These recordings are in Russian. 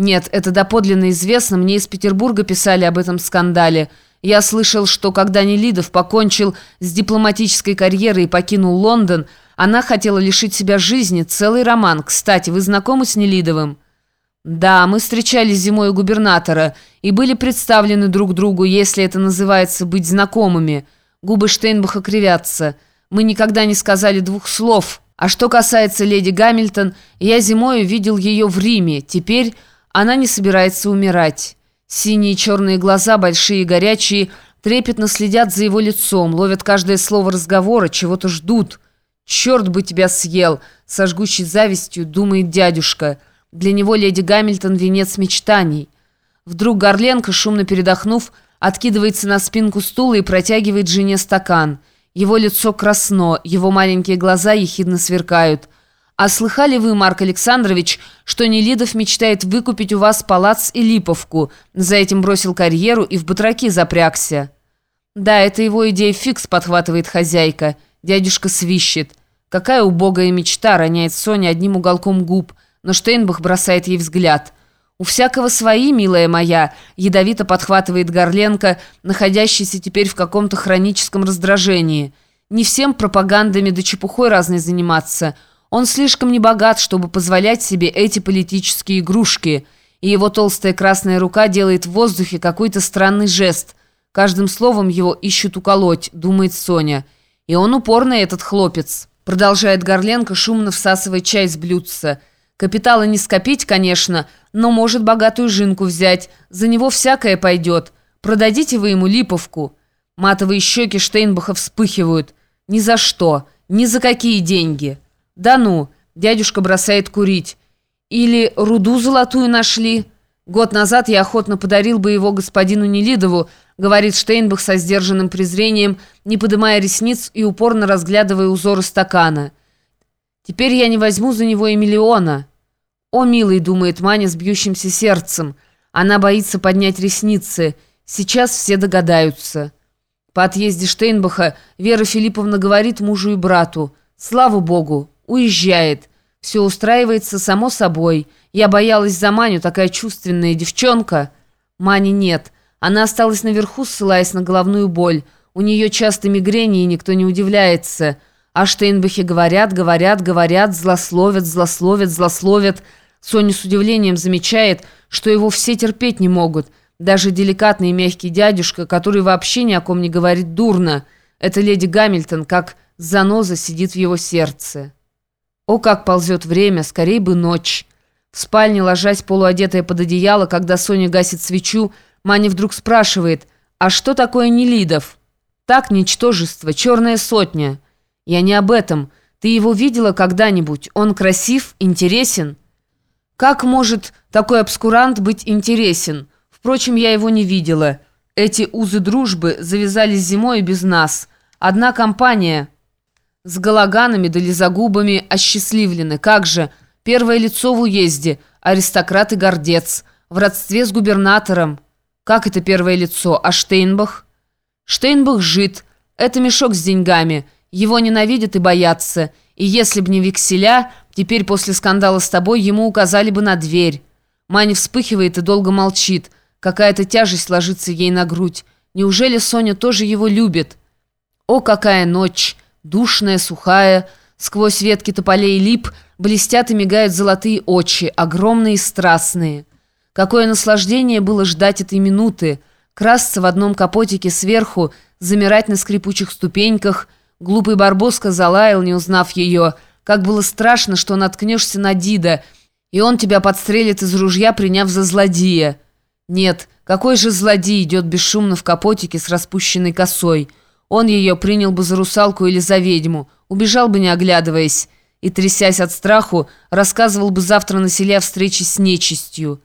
Нет, это доподлинно известно, мне из Петербурга писали об этом скандале. Я слышал, что когда Нелидов покончил с дипломатической карьерой и покинул Лондон, она хотела лишить себя жизни, целый роман. Кстати, вы знакомы с Нелидовым? Да, мы встречались зимой у губернатора и были представлены друг другу, если это называется быть знакомыми. Губы Штейнбаха кривятся. Мы никогда не сказали двух слов. А что касается леди Гамильтон, я зимой видел ее в Риме. Теперь... Она не собирается умирать. Синие черные глаза, большие и горячие, трепетно следят за его лицом, ловят каждое слово разговора, чего-то ждут. «Черт бы тебя съел!» — со жгучей завистью думает дядюшка. Для него леди Гамильтон — венец мечтаний. Вдруг Горленко, шумно передохнув, откидывается на спинку стула и протягивает жене стакан. Его лицо красно, его маленькие глаза ехидно сверкают — «А слыхали вы, Марк Александрович, что Нелидов мечтает выкупить у вас палац и Липовку? За этим бросил карьеру и в батраки запрягся». «Да, это его идея фикс», — подхватывает хозяйка. Дядюшка свищет. «Какая убогая мечта», — роняет Соня одним уголком губ, но Штейнбах бросает ей взгляд. «У всякого свои, милая моя», — ядовито подхватывает Горленко, находящийся теперь в каком-то хроническом раздражении. «Не всем пропагандами да чепухой разной заниматься». Он слишком небогат, чтобы позволять себе эти политические игрушки, и его толстая красная рука делает в воздухе какой-то странный жест. Каждым словом его ищут уколоть, думает Соня. И он упорный, этот хлопец. Продолжает Горленко, шумно всасывая чай с блюдца. Капитала не скопить, конечно, но может богатую жинку взять. За него всякое пойдет. Продадите вы ему липовку. Матовые щеки Штейнбаха вспыхивают. Ни за что, ни за какие деньги. «Да ну!» – дядюшка бросает курить. «Или руду золотую нашли?» «Год назад я охотно подарил бы его господину Нелидову», – говорит Штейнбах со сдержанным презрением, не подымая ресниц и упорно разглядывая узоры стакана. «Теперь я не возьму за него и миллиона». «О, милый», – думает Маня с бьющимся сердцем. Она боится поднять ресницы. Сейчас все догадаются. По отъезде Штейнбаха Вера Филипповна говорит мужу и брату. «Слава Богу, Уезжает. Все устраивается само собой. Я боялась за Маню, такая чувственная девчонка. Мани нет. Она осталась наверху, ссылаясь на головную боль. У нее часто мигрени, и никто не удивляется. А Штейнбахе говорят, говорят, говорят, злословят, злословят, злословят. Соня с удивлением замечает, что его все терпеть не могут. Даже деликатный и мягкий дядюшка, который вообще ни о ком не говорит дурно. Это леди Гамильтон, как заноза сидит в его сердце. О, как ползет время, скорей бы ночь. В спальне, ложась полуодетая под одеяло, когда Соня гасит свечу, Маня вдруг спрашивает, «А что такое Нелидов?» «Так, ничтожество, черная сотня». «Я не об этом. Ты его видела когда-нибудь? Он красив, интересен?» «Как может такой обскурант быть интересен? Впрочем, я его не видела. Эти узы дружбы завязались зимой без нас. Одна компания...» С галаганами да лизогубами осчастливлены. Как же? Первое лицо в уезде. Аристократ и гордец. В родстве с губернатором. Как это первое лицо? А Штейнбах? Штейнбах жит. Это мешок с деньгами. Его ненавидят и боятся. И если б не векселя, теперь после скандала с тобой ему указали бы на дверь. Маня вспыхивает и долго молчит. Какая-то тяжесть ложится ей на грудь. Неужели Соня тоже его любит? О, какая ночь! Душная, сухая, сквозь ветки тополей лип блестят и мигают золотые очи, огромные и страстные. Какое наслаждение было ждать этой минуты, красться в одном капотике сверху, замирать на скрипучих ступеньках. Глупый Барбоска залаял, не узнав ее. Как было страшно, что наткнешься на Дида, и он тебя подстрелит из ружья, приняв за злодея. Нет, какой же злодей идет бесшумно в капотике с распущенной косой? Он ее принял бы за русалку или за ведьму, убежал бы не оглядываясь, и, трясясь от страху, рассказывал бы завтра на селе о встрече с нечистью.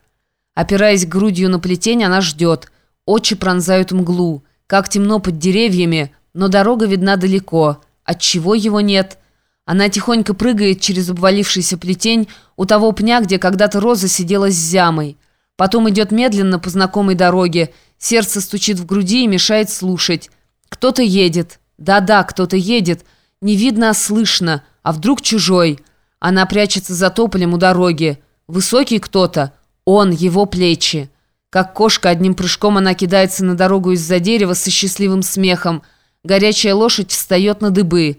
Опираясь грудью на плетень, она ждет. Очи пронзают мглу. Как темно под деревьями, но дорога видна далеко. Отчего его нет? Она тихонько прыгает через обвалившийся плетень у того пня, где когда-то Роза сидела с зямой. Потом идет медленно по знакомой дороге. Сердце стучит в груди и мешает слушать. Кто-то едет. Да-да, кто-то едет. Не видно, а слышно. А вдруг чужой? Она прячется за тополем у дороги. Высокий кто-то. Он, его плечи. Как кошка, одним прыжком она кидается на дорогу из-за дерева со счастливым смехом. Горячая лошадь встает на дыбы.